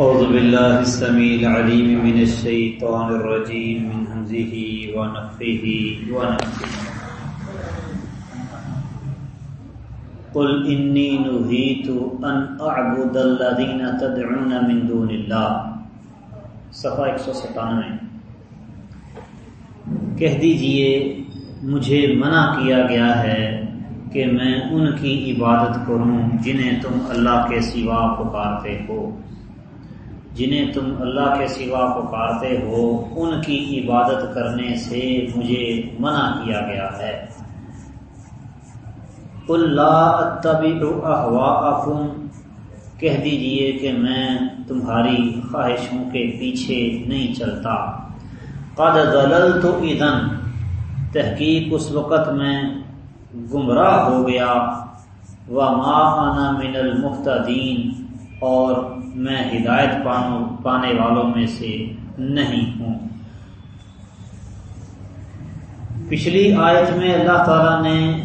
أعوذ بالله السميع العليم من الشيطان الرجيم، من همزه ونفخه ونفخه. قل إني نهيت أن أعبد الذين تدعون من دون الله. صفحہ ایک سو ستانوے. کہہ دیجیے، مجھے منع کیا گیا ہے کہ میں ان کی عبادت کروں جنہیں تم اللہ کے سوا پکارتے ہو۔ جنہیں تم اللہ کے سوا پکارتے ہو، ان کی عبادت کرنے سے مجھے منع کیا گیا ہے۔ اللہ طبی احواءکم کہہ دیجیے کہ میں تمہاری خواہشوں کے پیچھے نہیں چلتا۔ قد ضللت اذن، تحقیق اس وقت میں گمراہ ہو گیا۔ وما انا من المختدین اور میں ہدایت پانے والوں میں سے نہیں ہوں۔ پچھلی آیت میں اللہ تعالیٰ نے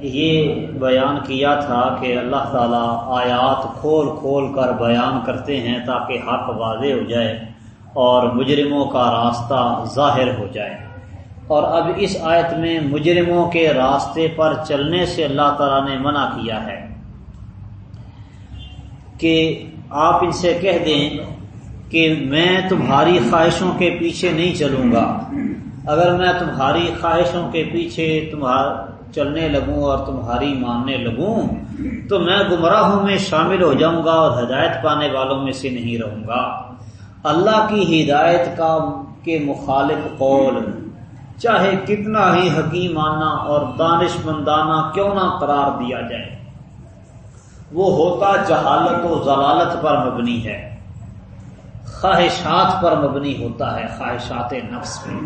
یہ بیان کیا تھا کہ اللہ تعالیٰ آیات کھول کھول کر بیان کرتے ہیں تاکہ حق واضح ہو جائے اور مجرموں کا راستہ ظاہر ہو جائے۔ اور اب اس آیت میں مجرموں کے راستے پر چلنے سے اللہ تعالیٰ نے منع کیا ہے کہ آپ ان سے کہہ دیں کہ میں تمہاری خواہشوں کے پیچھے نہیں چلوں گا۔ اگر میں تمہاری خواہشوں کے پیچھے تمہار چلنے لگوں اور تمہاری ماننے لگوں تو میں گمراہوں میں شامل ہو جاؤں گا اور ہدایت پانے والوں میں سے نہیں رہوں گا۔ اللہ کی ہدایت کا کے مخالف قول۔ چاہے کتنا ہی حکیمانہ اور دانش مندانہ کیوں نہ قرار دیا جائے۔ وہ ہوتا جہالت و ضلالت پر مبنی ہے۔ خواہشات پر مبنی ہوتا ہے خواہشات نفس میں۔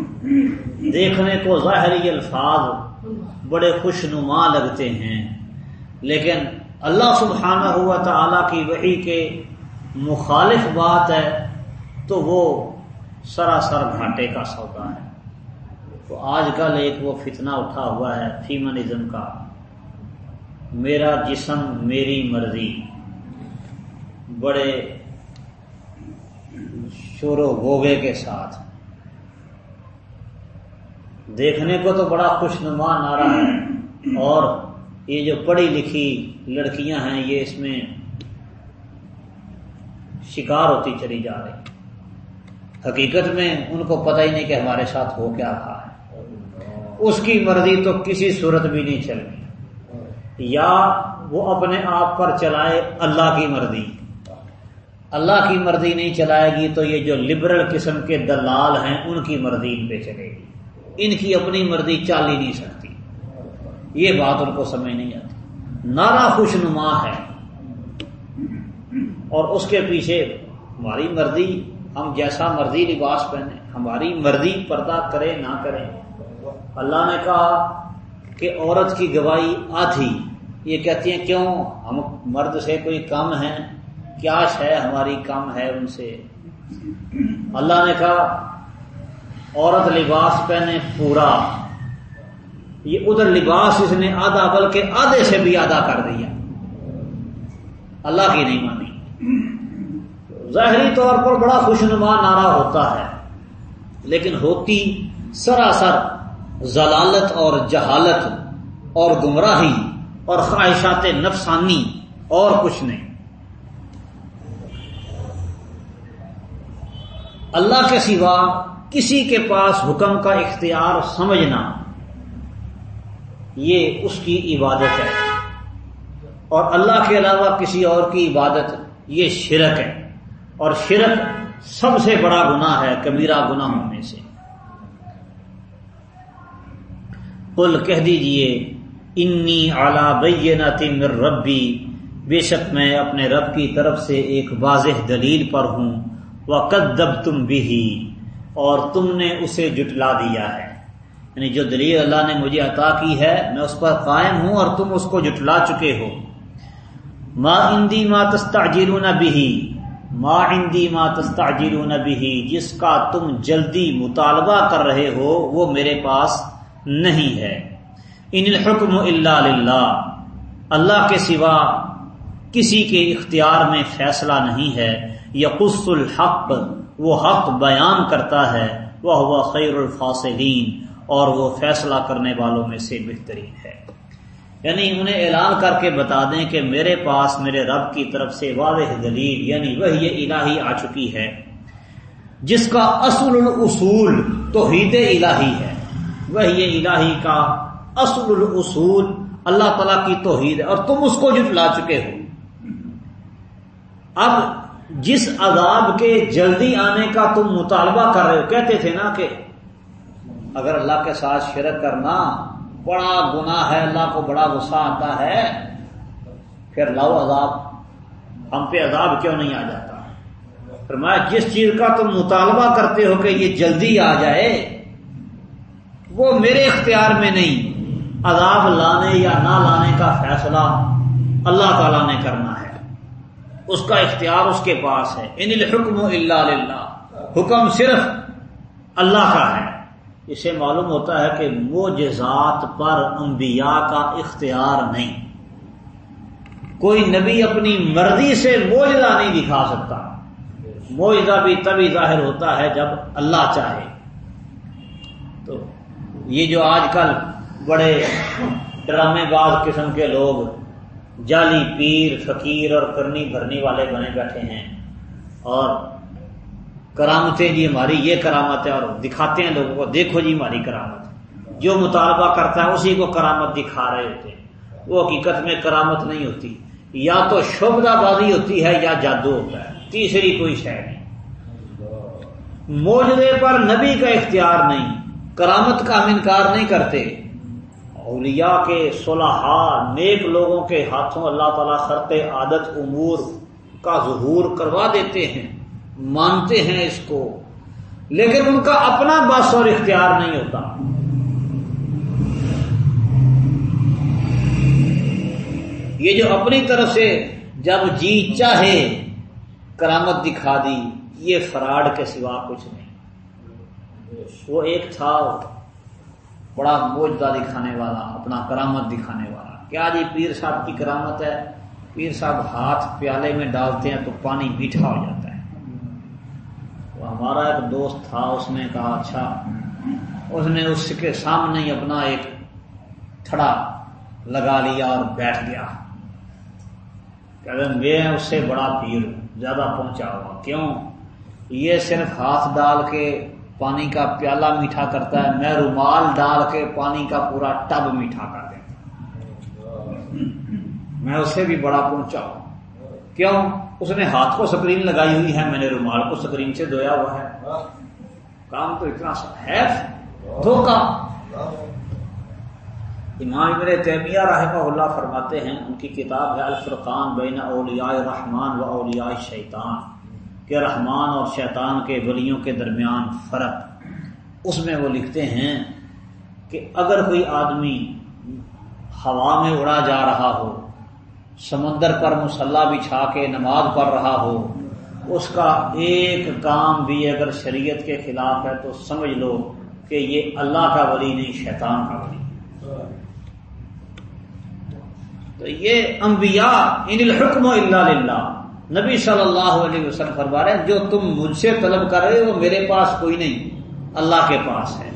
دیکھنے کو ظاہری الفاظ بڑے خوش نما لگتے ہیں، لیکن اللہ سبحانہ ہوا تعالی کی وحی کے مخالف بات ہے تو وہ سراسر گھاٹے کا سودا ہے۔ تو آج کل ایک وہ فتنہ اٹھا ہوا ہے، فیمنزم کا۔ میرا جسم میری مرضی۔ بڑے شور و گوگے کے ساتھ۔ دیکھنے کو تو بڑا خوش نما نعرہ ہے۔ اور یہ جو پڑھی لکھی لڑکیاں ہیں، یہ اس میں شکار ہوتی چلی جا رہی۔ حقیقت میں ان کو پتہ ہی نہیں کہ ہمارے ساتھ ہو کیا رہا ہے اس کی مرضی تو کسی صورت بھی نہیں چلنی یا وہ اپنے آپ پر چلائے اللہ کی مرضی۔ اللہ کی مرضی نہیں چلائے گی تو یہ جو لبرل قسم کے دلال ہیں، ان کی مرضی ان پہ چلے گی۔ ان کی اپنی مرضی چال ہی نہیں سکتی۔ یہ بات ان کو سمجھ نہیں آتی۔ نارا خوش نما ہے۔ اور اس کے پیچھے ہماری مرضی، ہم جیسا مرضی لباس پہنے ہماری مرضی پردہ کرے نہ کرے اللہ نے کہا کہ عورت کی گواہی آدھی۔ یہ کہتی ہیں، کیوں؟ ہم مرد سے کوئی کم ہے کیا ہے ہماری کم ہے ان سے؟ اللہ نے کہا، عورت لباس پہنے پورا۔ یہ ادھر لباس اس نے آدھا بلکہ آدھے سے بھی آدھا کر دیا اللہ کی نہیں مانی۔ ظاہری طور پر بڑا خوشنما نعرہ ہوتا ہے، لیکن ہوتی سراسر ضلالت اور جہالت اور گمراہی اور خواہشات نفسانی اور کچھ نہیں۔ اللہ کے سوا کسی کے پاس حکم کا اختیار سمجھنا یہ اس کی عبادت ہے۔ اور اللہ کے علاوہ کسی اور کی عبادت یہ شرک ہے۔ اور شرک سب سے بڑا گناہ ہے، کبیرہ گناہوں میں سے۔ قل کہہ دیجیے انی اعلی بینت من ربی بے شک میں اپنے رب کی طرف سے ایک واضح دلیل پر ہوں۔ وقدب تم بھی اور تم نے اسے جٹلا دیا ہے۔ یعنی جو دلیل اللہ نے مجھے عطا کی ہے، میں اس پر قائم ہوں اور تم اس کو جٹلا چکے ہو۔ ما اندی ما تستعجلون بھی ما اندی ما تستعجلون بھی جس کا تم جلدی مطالبہ کر رہے ہو، وہ میرے پاس نہیں ہے. ان الحکم اللہ للہ. اللہ کے سوا کسی کے اختیار میں فیصلہ نہیں ہے. یقص الحق، وہ حق بیان کرتا ہے. وہ ہوا خیر الفاصلین، اور وہ فیصلہ کرنے والوں میں سے بہترین ہے. یعنی انہیں اعلان کر کے بتا دیں کہ میرے پاس، میرے رب کی طرف سے واضح دلیل یعنی وہ یہ الہی آ چکی ہے. جس کا اصل الاصول توحید الہی ہے. وہ یہ الہی کا اصل الاصول۔ اللہ تعالی کی توحید ہے اور تم اس کو جٹلا چکے ہو۔ اب جس عذاب کے جلدی آنے کا تم مطالبہ کر رہے ہو، کہتے تھے نا کہ اگر اللہ کے ساتھ شرک کرنا بڑا گناہ ہے، اللہ کو بڑا غصہ آتا ہے، پھر لاؤ عذاب۔ ہم پہ عذاب کیوں نہیں آ جاتا؟ فرمایا، جس چیز کا تم مطالبہ کرتے ہو کہ یہ جلدی آ جائے وہ میرے اختیار میں نہیں۔ عذاب لانے یا نہ لانے کا فیصلہ اللہ تعالی نے کرنا ہے۔ اس کا اختیار اس کے پاس ہے۔ ان الحکم اللہ حکم صرف اللہ کا ہے۔ اسے معلوم ہوتا ہے کہ موجزات پر انبیاء کا اختیار نہیں۔ کوئی نبی اپنی مرضی سے موجزہ نہیں دکھا سکتا۔ موجزہ بھی تبھی ظاہر ہوتا ہے جب اللہ چاہے۔ یہ جو آج کل بڑے ڈرامے باز قسم کے لوگ جعلی پیر، فقیر اور کرنی بھرنی والے بنے بیٹھے ہیں اور کرامتیں جی ہماری یہ کرامت ہے اور دکھاتے ہیں لوگوں کو، دیکھو جی ہماری کرامت۔ جو مطالبہ کرتا ہے اسی کو کرامت دکھا رہے ہوتے ہیں۔ وہ حقیقت میں کرامت نہیں ہوتی۔ یا تو شبدہ بازی ہوتی ہے یا جادو ہوتا ہے۔ تیسری کوئی شے نہیں۔ موجودے پر نبی کا اختیار نہیں۔ کرامت کا ہم انکار نہیں کرتے۔ اولیاء کے صلاحہ نیک لوگوں کے ہاتھوں اللہ تعالیٰ خرط عادت، امور کا ظہور کروا دیتے ہیں، مانتے ہیں اس کو۔ لیکن ان کا اپنا بس اور اختیار نہیں ہوتا۔ یہ جو اپنی طرف سے جب جی چاہے، کرامت دکھا دی، یہ فراڈ کے سوا کچھ نہیں۔ وہ ایک تھا بڑا موجدہ دکھانے والا، اپنا کرامت دکھانے والا۔ کیا جی پیر صاحب کی کرامت ہے؟ پیر صاحب ہاتھ پیالے میں ڈالتے ہیں تو پانی میٹھا ہو جاتا ہے۔ ہمارا ایک دوست تھا، اس نے کہا اچھا اس نے اس کے سامنے ہی اپنا ایک تھڑا لگا لیا اور بیٹھ گیا۔ کہ میں اس سے بڑا پیر، زیادہ پہنچا ہوا۔ کیوں؟ یہ صرف ہاتھ ڈال کے پانی کا پیالہ میٹھا کرتا ہے، میں رومال ڈال کے پانی کا پورا ٹب میٹھا کر دیتا میں اس سے بھی بڑا پہنچا ہوں۔ کیوں؟ اس نے ہاتھ کو سکرین لگائی ہوئی ہے، میں نے رومال کو سکرین سے دھویا ہوا ہے۔ کام تو اتنا ہے۔ دھوکا۔ امام ابن تیمیہ رحمہ اللہ فرماتے ہیں، ان کی کتاب ہے الفرقان بین اولیاء رحمان و اولیاء شیطان کہ رحمان اور شیطان کے ولیوں کے درمیان فرق۔ اس میں وہ لکھتے ہیں کہ اگر کوئی آدمی ہوا میں اڑا جا رہا ہو، سمندر پر مسلح بچھا کے نماز پڑھ رہا ہو، اس کا ایک کام بھی اگر شریعت کے خلاف ہے تو سمجھ لو کہ یہ اللہ کا ولی نہیں، شیطان کا ولی۔ تو یہ انبیاء، ان الحکم اللہ للہ۔ نبی صلی اللہ علیہ وسلم فرما رہے جو تم مجھ سے طلب کر رہے ہو میرے پاس کوئی نہیں، اللہ کے پاس ہے۔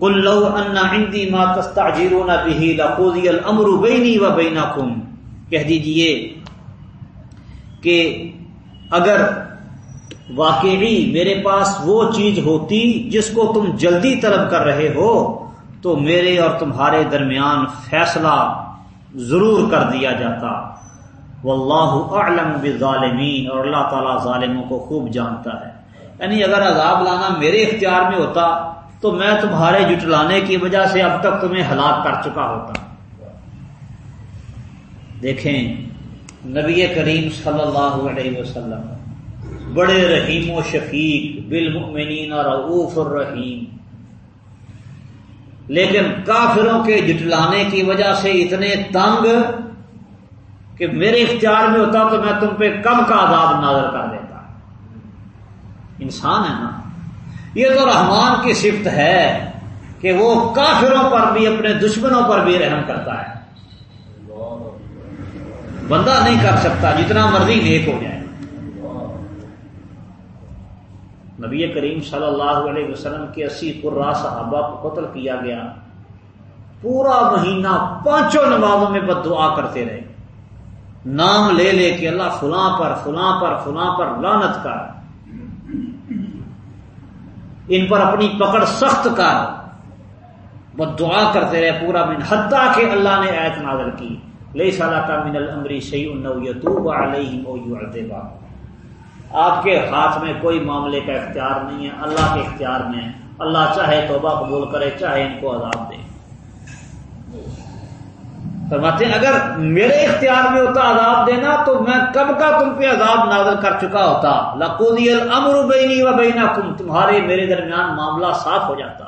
کل لو اندی ماں تستا جیرو نہ بھی الامر بینی و بینکم کہہ دیجیے کہ اگر واقعی میرے پاس وہ چیز ہوتی جس کو تم جلدی طلب کر رہے ہو، تو میرے اور تمہارے درمیان فیصلہ ضرور کر دیا جاتا۔ واللہ اعلم بالظالمین، اور اللہ تعالیٰ ظالموں کو خوب جانتا ہے۔ یعنی اگر عذاب لانا میرے اختیار میں ہوتا، تو میں تمہارے جٹلانے کی وجہ سے اب تک تمہیں ہلاک کر چکا ہوتا۔ دیکھیں، نبی کریم صلی اللہ علیہ وسلم، بڑے رحیم و شفیق، بالمؤمنین رعوف الرحیم۔ لیکن کافروں کے جٹلانے کی وجہ سے اتنے تنگ کہ میرے اختیار میں ہوتا تو میں تم پہ کم کا عذاب نازر کر دیتا۔ انسان ہے نا۔ یہ تو رحمان کی صفت ہے کہ وہ کافروں پر بھی، اپنے دشمنوں پر بھی رحم کرتا ہے۔ بندہ نہیں کر سکتا جتنا مرضی نیک ہو جائے۔ نبی کریم صلی اللہ علیہ وسلم کے اسی قرا صحابہ کو قتل کیا گیا۔ پورا مہینہ پانچوں نمازوں میں بد دعا کرتے رہے۔ نام لے لے کے اللہ فلاں پر فلاں پر فلاں پر لانت کر۔ ان پر اپنی پکڑ سخت کر۔ بد دعا کرتے رہے پورا من، حتیٰ کہ اللہ نے ایت نازل کی۔ لئی سالہ کا من المری سی یتوب آپ کے ہاتھ میں کوئی معاملے کا اختیار نہیں ہے، اللہ کے اختیار میں۔ اللہ چاہے توبہ قبول کرے، چاہے ان کو عذاب دے۔ فرماتے ہیں، اگر میرے اختیار میں ہوتا عذاب دینا تو میں کب کا تم پہ عذاب نازل کر چکا ہوتا؟ لقودی الامر بینی و بینکم تمہارے میرے درمیان معاملہ صاف ہو جاتا۔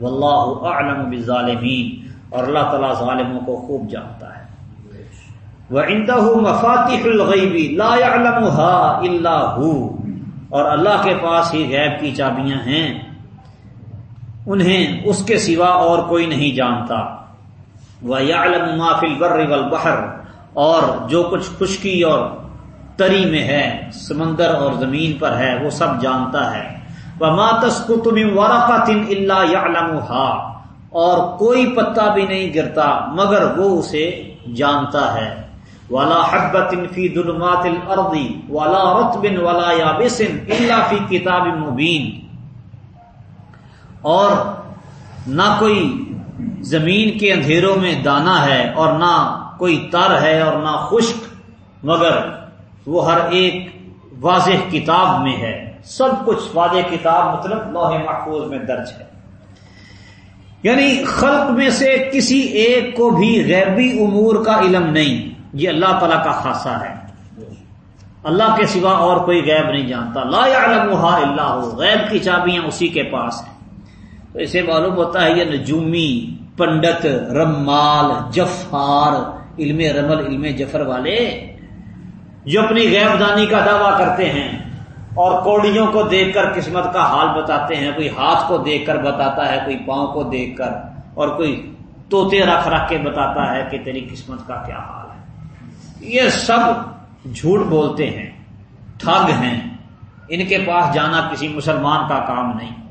واللہ اعلم بالظالمین اور اللہ تعالیٰ ظالموں کو خوب جانتا ہے۔ وَعِنْدَهُ مَفَاتِحُ الْغَيْبِ لَا يَعْلَمُهَا إِلَّا هُ اور اللہ کے پاس ہی غیب کی چابیاں ہیں۔ انہیں اس کے سوا اور کوئی نہیں جانتا۔ وَيَعْلَمُ مَا فِي الْبَرِّ وَالْبَحْرِ اور جو کچھ خشکی اور تری میں ہے، سمندر اور زمین پر ہے، وہ سب جانتا ہے۔ وَمَا تَسْقُطُ مِن وَرَقَةٍ إِلَّا يَعْلَمُهَا۔ اور کوئی پتا بھی نہیں گرتا، مگر وہ اسے جانتا ہے۔ ولا حبت فی ظلمات الارض ولا رطب ولا یابس الا فی کتاب مبین اور نہ کوئی زمین کے اندھیروں میں دانا ہے اور نہ کوئی تر ہے اور نہ خشک، مگر وہ ہر ایک واضح کتاب میں ہے۔ سب کچھ واضح کتاب مطلب لوح محفوظ میں درج ہے۔ یعنی خلق میں سے کسی ایک کو بھی غیبی امور کا علم نہیں۔ یہ اللہ تعالی کا خاصہ ہے۔ اللہ کے سوا اور کوئی غیب نہیں جانتا۔ لا يعلمها الا هو غیب کی چابیاں اسی کے پاس ہیں۔ تو اسے معلوم ہوتا ہے یہ نجومی پنڈت، رمال، جفار، علم رمل، علم جفر والے جو اپنی غیب دانی کا دعویٰ کرتے ہیں اور کوڑیوں کو دیکھ کر قسمت کا حال بتاتے ہیں، کوئی ہاتھ کو دیکھ کر بتاتا ہے، کوئی پاؤں کو دیکھ کر اور کوئی توتے رکھ رکھ کے بتاتا ہے کہ تیری قسمت کا کیا حال ہے۔ یہ سب جھوٹ بولتے ہیں، ٹھگ ہیں، ان کے پاس جانا کسی مسلمان کا کام نہیں۔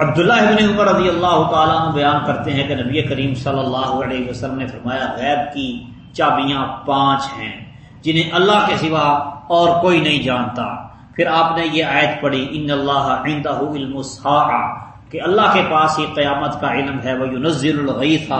عبداللہ ابن عمر رضی اللہ تعالیٰ بیان کرتے ہیں کہ نبی کریم صلی اللہ علیہ وسلم نے فرمایا، غیب کی چابیاں پانچ ہیں جنہیں اللہ کے سوا اور کوئی نہیں جانتا۔ پھر آپ نے یہ آیت پڑھی، ان اللہ عندہ علم کہ اللہ کے پاس ہی قیامت کا علم ہے وہ نزل الغیث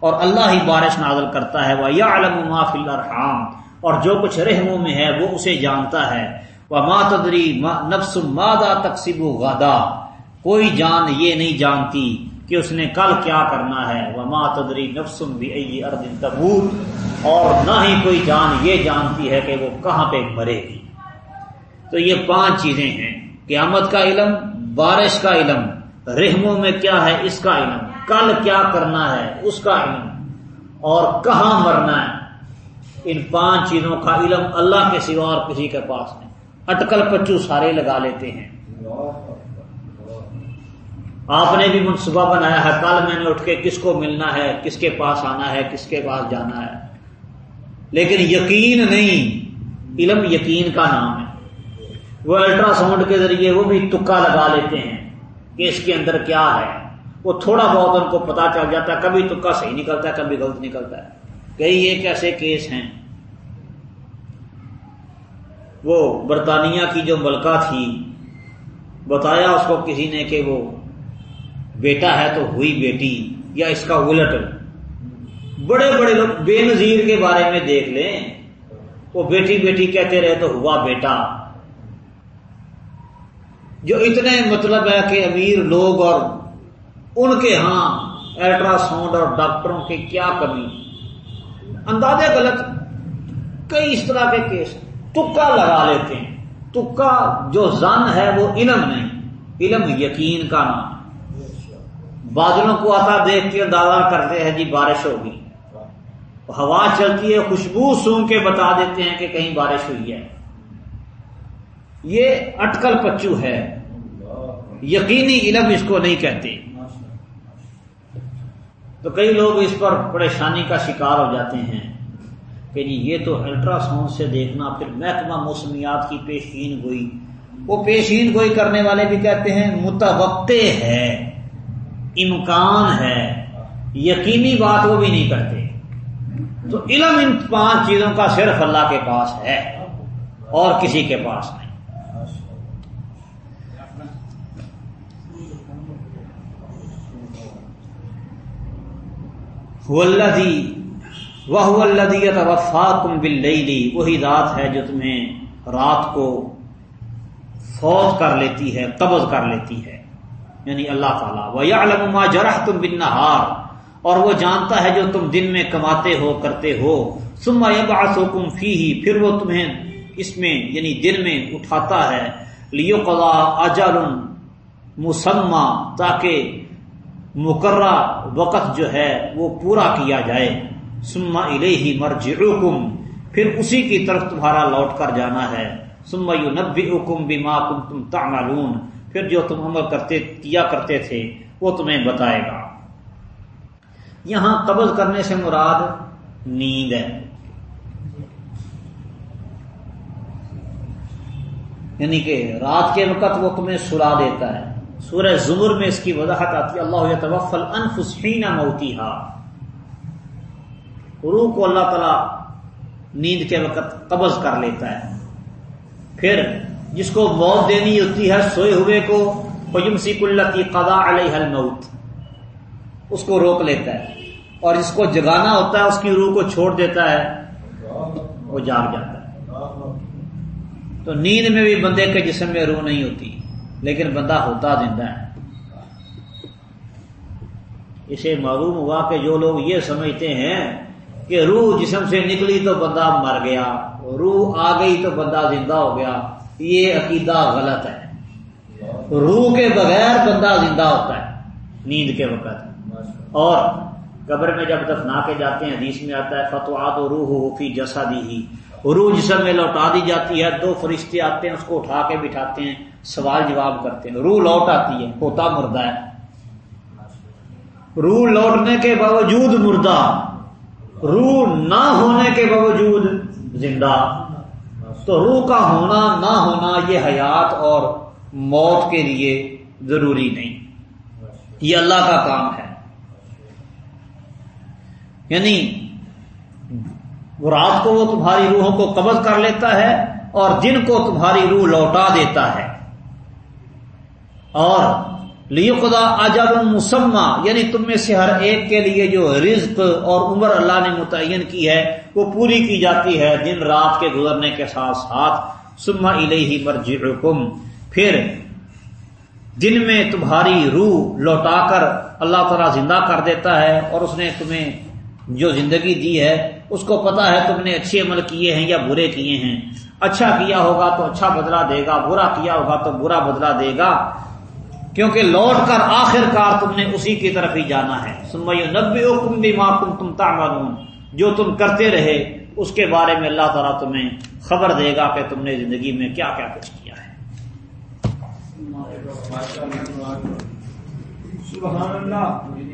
اور اللہ ہی بارش نازل کرتا ہے وہ یا علم فی الارحام اور جو کچھ رحموں میں ہے، وہ اسے جانتا ہے۔ وہ ما تدری نفس مادا تقسیب غدا۔ کوئی جان یہ نہیں جانتی کہ اس نے کل کیا کرنا ہے۔ وہ تدری نفسم بھی اردن تبور اور نہ ہی کوئی جان یہ جانتی ہے کہ وہ کہاں پہ مرے گی۔ تو یہ پانچ چیزیں ہیں۔ قیامت کا علم، بارش کا علم، رحموں میں کیا ہے، اس کا علم۔ کل کیا کرنا ہے، اس کا علم۔ اور کہاں مرنا ہے۔ ان پانچ چیزوں کا علم اللہ کے سوا اور کسی کے پاس نہیں۔ اٹکل پچو سارے لگا لیتے ہیں۔ آپ نے بھی منصوبہ بنایا ہے، کل میں نے اٹھ کے کس کو ملنا ہے، کس کے پاس آنا ہے، کس کے پاس جانا ہے۔ لیکن یقین نہیں، علم یقین کا نام ہے۔ وہ الٹرا ساؤنڈ کے ذریعے وہ بھی تکا لگا لیتے ہیں کہ اس کے اندر کیا ہے۔ وہ تھوڑا بہت ان کو پتا چل جاتا ہے کبھی تکا صحیح نکلتا ہے کبھی غلط نکلتا ہے۔ کئی ایک ایسے کیس ہیں۔ وہ برطانیہ کی جو ملکہ تھی، بتایا اس کو کسی نے کہ وہ بیٹا ہے تو ہوئی بیٹی، یا اس کا الٹ۔ بڑے بڑے لوگ بے نظیر کے بارے میں دیکھ لیں۔ وہ بیٹی بیٹی کہتے رہے تو ہوا بیٹا۔ جو اتنے مطلب ہے کہ امیر لوگ اور ان کے ہاں الٹرا ساؤنڈ اور ڈاکٹروں کی کیا کمی۔ اندازے غلط۔ کئی اس طرح کے کیس تکا لگا لیتے ہیں۔ تکا جو زن ہے وہ علم نہیں علم یقین کا نام۔ بادلوں کو آتا دیکھ کے اندازہ کرتے ہیں جی بارش ہوگی۔ ہوا چلتی ہے، خوشبو سونگ کے بتا دیتے ہیں کہ کہیں بارش ہوئی ہے۔ یہ اٹکل پچو ہے۔ یقینی علم اس کو نہیں کہتے۔ تو کئی لوگ اس پر پریشانی کا شکار ہو جاتے ہیں کہ جی یہ تو الٹرا ساؤنڈ سے دیکھنا، پھر محکمہ موسمیات کی پیشین ہوئی وہ پیشین گوئی کرنے والے بھی کہتے ہیں، متوقع ہے۔ امکان ہے۔ یقینی بات وہ بھی نہیں کرتے۔ تو علم ان پانچ چیزوں کا صرف اللہ کے پاس ہے اور کسی کے پاس نہیں۔ وہ وفا کم بل وہی ذات ہے جو تمہیں رات کو فوج کر لیتی ہے، قبض کر لیتی ہے۔ یعنی اللہ تعالیٰ. وہ علما جرح تم بن اور وہ جانتا ہے جو تم دن میں کماتے ہو، کرتے ہو. سما یبعث حکم فی ہی پھر وہ تمہیں اس میں یعنی دن میں اٹھاتا ہے. لیو قضا اجل مسمہ تاکہ مقررہ وقت جو ہے وہ پورا کیا جائے. سما الہی مرجعکم پھر اسی کی طرف تمہارا لوٹ کر جانا ہے. سما یو نبی حکم بیما تم تعملون پھر جو تم عمل کرتے، کیا کرتے تھے، وہ تمہیں بتائے گا۔ یہاں قبض کرنے سے مراد نیند ہے۔ یعنی کہ رات کے وقت وہ تمہیں سلا دیتا ہے۔ سورہ زمر میں اس کی وضاحت آتی ہے، اللہ توفل انفسین موتی روح کو اللہ تعالی نیند کے وقت قبض کر لیتا ہے۔ پھر جس کو موت دینی ہوتی ہے، سوئے ہوئے کو سیک اللہ کی قدا علیہ الموت۔ اس کو روک لیتا ہے۔ اور جس کو جگانا ہوتا ہے، اس کی روح کو چھوڑ دیتا ہے، وہ جاگ جاتا ہے۔ تو نیند میں بھی بندے کے جسم میں روح نہیں ہوتی، لیکن بندہ ہوتا زندہ ہے۔ اسے معلوم ہوا کہ جو لوگ یہ سمجھتے ہیں کہ روح جسم سے نکلی تو بندہ مر گیا، روح آ گئی تو بندہ زندہ ہو گیا۔ یہ عقیدہ غلط ہے۔ روح کے بغیر بندہ زندہ ہوتا ہے، نیند کے وقت۔ اور قبر میں جب دفنا کے جاتے ہیں، حدیث میں آتا ہے فتواد و روح فی جسا دی ہی روح جسم میں لوٹا دی جاتی ہے، دو فرشتے آتے ہیں، اس کو اٹھا کے بٹھاتے ہیں، سوال جواب کرتے ہیں۔ روح لوٹ آتی ہے ہوتا مردہ ہے۔ روح لوٹنے کے باوجود مردہ، روح نہ ہونے کے باوجود زندہ۔ تو روح کا ہونا نہ ہونا یہ حیات اور موت کے لیے ضروری نہیں۔ یہ اللہ کا کام ہے۔ یعنی رات کو وہ تمہاری روحوں کو قبض کر لیتا ہے اور دن کو تمہاری روح لوٹا دیتا ہے۔ اور لیو خدا آجاد یعنی تم میں سے ہر ایک کے لیے جو رزق اور عمر اللہ نے متعین کی ہے، وہ پوری کی جاتی ہے دن رات کے گزرنے کے ساتھ ساتھ۔ سما الہی مرجی پھر دن میں تمہاری روح لوٹا کر اللہ تعالیٰ زندہ کر دیتا ہے اور اس نے تمہیں جو زندگی دی ہے، اس کو پتا ہے تم نے اچھے عمل کیے ہیں یا برے کیے ہیں۔ اچھا کیا ہوگا تو اچھا بدلا دے گا، برا کیا ہوگا تو برا بدلا دے گا۔ کیونکہ لوٹ کر آخر کار تم نے اسی کی طرف ہی جانا ہے۔ سمئی نبی حکم بھی تم تم تعملون۔ جو تم کرتے رہے، اس کے بارے میں اللہ تعالیٰ تمہیں خبر دے گا کہ تم نے زندگی میں کیا کیا کچھ کیا ہے۔ سبحان اللہ۔